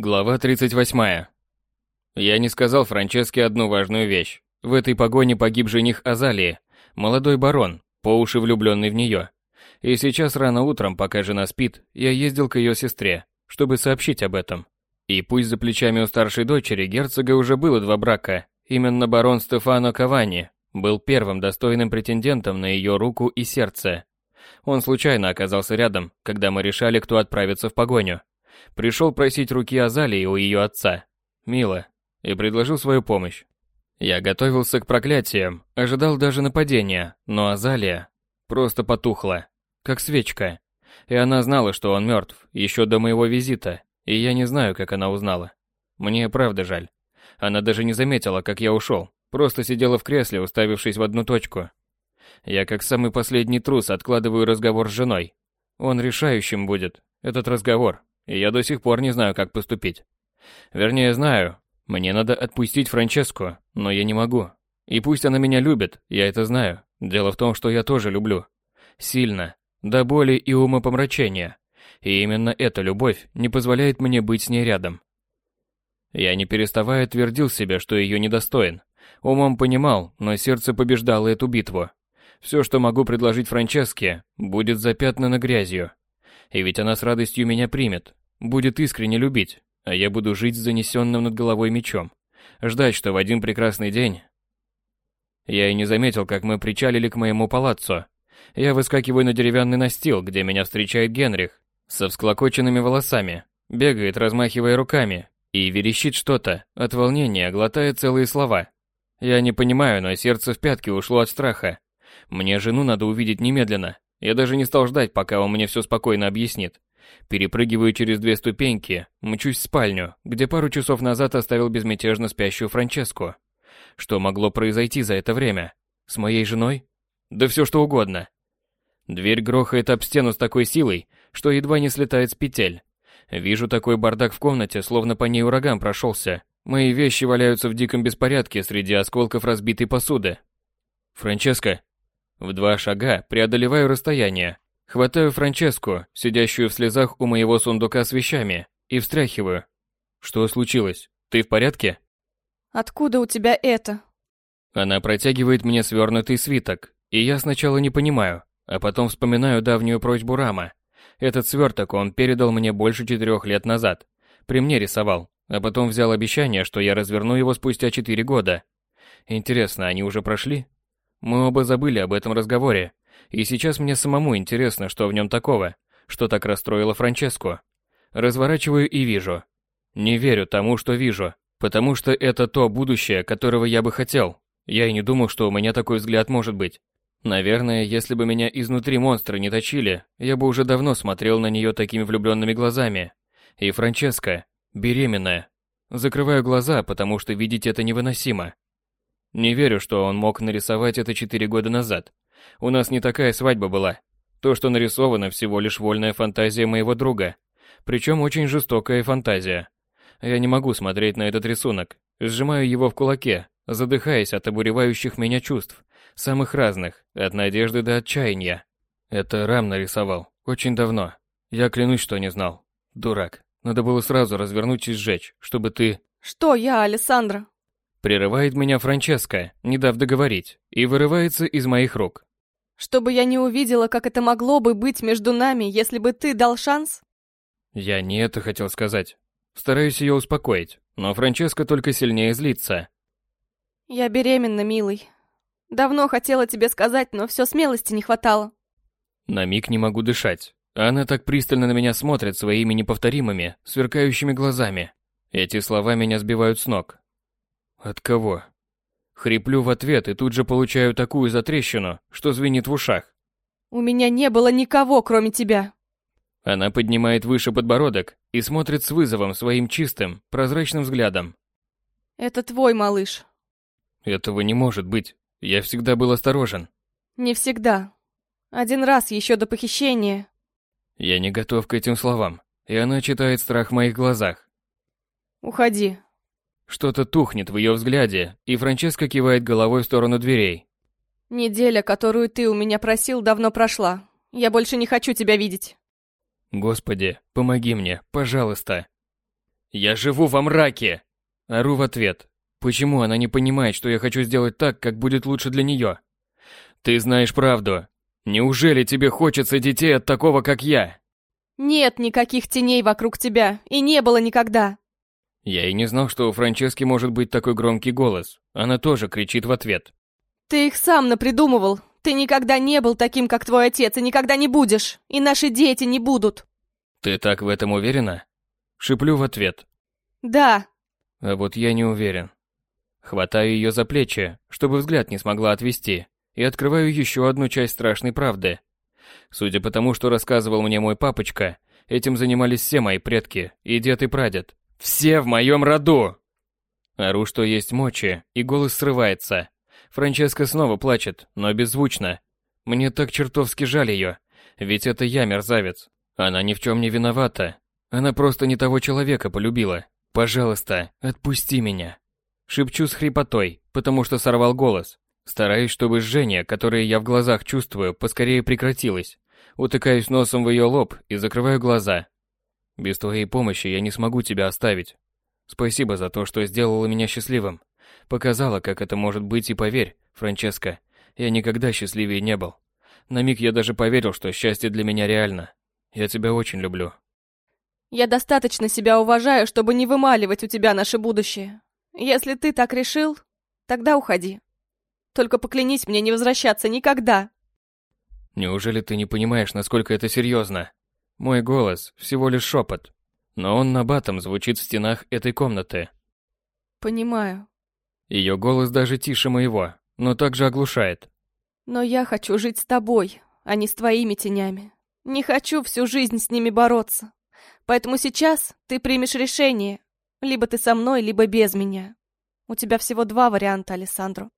Глава 38. Я не сказал Франческе одну важную вещь. В этой погоне погиб жених Азалии, молодой барон, по уши влюбленный в нее. И сейчас рано утром, пока жена спит, я ездил к ее сестре, чтобы сообщить об этом. И пусть за плечами у старшей дочери герцога уже было два брака, именно барон Стефано Кавани был первым достойным претендентом на ее руку и сердце. Он случайно оказался рядом, когда мы решали, кто отправится в погоню. Пришел просить руки Азалии у ее отца, Мила, и предложил свою помощь. Я готовился к проклятиям, ожидал даже нападения, но Азалия просто потухла, как свечка. И она знала, что он мертв, еще до моего визита, и я не знаю, как она узнала. Мне правда жаль. Она даже не заметила, как я ушел, просто сидела в кресле, уставившись в одну точку. Я как самый последний трус откладываю разговор с женой. Он решающим будет, этот разговор, и я до сих пор не знаю, как поступить. Вернее, знаю, мне надо отпустить Франческу, но я не могу. И пусть она меня любит, я это знаю. Дело в том, что я тоже люблю. Сильно, до боли и умопомрачения. И именно эта любовь не позволяет мне быть с ней рядом. Я не переставая твердил себе, что ее недостоин. Умом понимал, но сердце побеждало эту битву. Все, что могу предложить Франческе, будет запятнано грязью. И ведь она с радостью меня примет, будет искренне любить, а я буду жить с занесенным над головой мечом. Ждать, что в один прекрасный день... Я и не заметил, как мы причалили к моему палаццо. Я выскакиваю на деревянный настил, где меня встречает Генрих, со всклокоченными волосами, бегает, размахивая руками, и верещит что-то, от волнения глотая целые слова. Я не понимаю, но сердце в пятки ушло от страха. Мне жену надо увидеть немедленно. Я даже не стал ждать, пока он мне все спокойно объяснит. Перепрыгиваю через две ступеньки, мчусь в спальню, где пару часов назад оставил безмятежно спящую Франческу. Что могло произойти за это время? С моей женой? Да все что угодно. Дверь грохает об стену с такой силой, что едва не слетает с петель. Вижу такой бардак в комнате, словно по ней ураган прошелся. Мои вещи валяются в диком беспорядке среди осколков разбитой посуды. Франческа. В два шага преодолеваю расстояние, Хватаю Франческу, сидящую в слезах у моего сундука с вещами, и встряхиваю. Что случилось? Ты в порядке? Откуда у тебя это? Она протягивает мне свернутый свиток, и я сначала не понимаю, а потом вспоминаю давнюю просьбу Рама. Этот сверток он передал мне больше четырех лет назад. При мне рисовал, а потом взял обещание, что я разверну его спустя четыре года. Интересно, они уже прошли? Мы оба забыли об этом разговоре, и сейчас мне самому интересно, что в нем такого, что так расстроило Франческо. Разворачиваю и вижу. Не верю тому, что вижу, потому что это то будущее, которого я бы хотел. Я и не думал, что у меня такой взгляд может быть. Наверное, если бы меня изнутри монстры не точили, я бы уже давно смотрел на нее такими влюбленными глазами. И Франческа, беременная. Закрываю глаза, потому что видеть это невыносимо. Не верю, что он мог нарисовать это четыре года назад. У нас не такая свадьба была. То, что нарисовано, всего лишь вольная фантазия моего друга. Причем очень жестокая фантазия. Я не могу смотреть на этот рисунок. Сжимаю его в кулаке, задыхаясь от обуревающих меня чувств. Самых разных, от надежды до отчаяния. Это Рам нарисовал. Очень давно. Я клянусь, что не знал. Дурак. Надо было сразу развернуть и сжечь, чтобы ты... Что я, Александра? Прерывает меня Франческа, не дав договорить, и вырывается из моих рук. Чтобы я не увидела, как это могло бы быть между нами, если бы ты дал шанс? Я не это хотел сказать. Стараюсь ее успокоить, но Франческа только сильнее злится. Я беременна, милый. Давно хотела тебе сказать, но все смелости не хватало. На миг не могу дышать. Она так пристально на меня смотрит своими неповторимыми, сверкающими глазами. Эти слова меня сбивают с ног. От кого? Хриплю в ответ и тут же получаю такую затрещину, что звенит в ушах. У меня не было никого, кроме тебя. Она поднимает выше подбородок и смотрит с вызовом своим чистым, прозрачным взглядом. Это твой малыш. Этого не может быть. Я всегда был осторожен. Не всегда. Один раз еще до похищения. Я не готов к этим словам, и она читает страх в моих глазах. Уходи. Что-то тухнет в ее взгляде, и Франческа кивает головой в сторону дверей. Неделя, которую ты у меня просил, давно прошла. Я больше не хочу тебя видеть. Господи, помоги мне, пожалуйста. Я живу во мраке! Ору в ответ. Почему она не понимает, что я хочу сделать так, как будет лучше для нее? Ты знаешь правду. Неужели тебе хочется детей от такого, как я? Нет никаких теней вокруг тебя, и не было никогда. Я и не знал, что у Франчески может быть такой громкий голос. Она тоже кричит в ответ. Ты их сам напридумывал. Ты никогда не был таким, как твой отец, и никогда не будешь. И наши дети не будут. Ты так в этом уверена? Шиплю в ответ. Да. А вот я не уверен. Хватаю ее за плечи, чтобы взгляд не смогла отвести, и открываю еще одну часть страшной правды. Судя по тому, что рассказывал мне мой папочка, этим занимались все мои предки, и дед, и прадед. Все в моем роду! Ору, что есть мочи, и голос срывается. Франческа снова плачет, но беззвучно. Мне так чертовски жаль ее, ведь это я мерзавец. Она ни в чем не виновата. Она просто не того человека полюбила. Пожалуйста, отпусти меня. Шепчу с хрипотой, потому что сорвал голос. Стараюсь, чтобы жжение, которое я в глазах чувствую, поскорее прекратилось. Утыкаюсь носом в ее лоб и закрываю глаза. Без твоей помощи я не смогу тебя оставить. Спасибо за то, что сделала меня счастливым. Показала, как это может быть, и поверь, Франческа, я никогда счастливее не был. На миг я даже поверил, что счастье для меня реально. Я тебя очень люблю. Я достаточно себя уважаю, чтобы не вымаливать у тебя наше будущее. Если ты так решил, тогда уходи. Только поклянись мне не возвращаться никогда. Неужели ты не понимаешь, насколько это серьезно? Мой голос всего лишь шепот, но он набатом звучит в стенах этой комнаты. Понимаю. Ее голос даже тише моего, но также оглушает. Но я хочу жить с тобой, а не с твоими тенями. Не хочу всю жизнь с ними бороться. Поэтому сейчас ты примешь решение. Либо ты со мной, либо без меня. У тебя всего два варианта, Алessандро.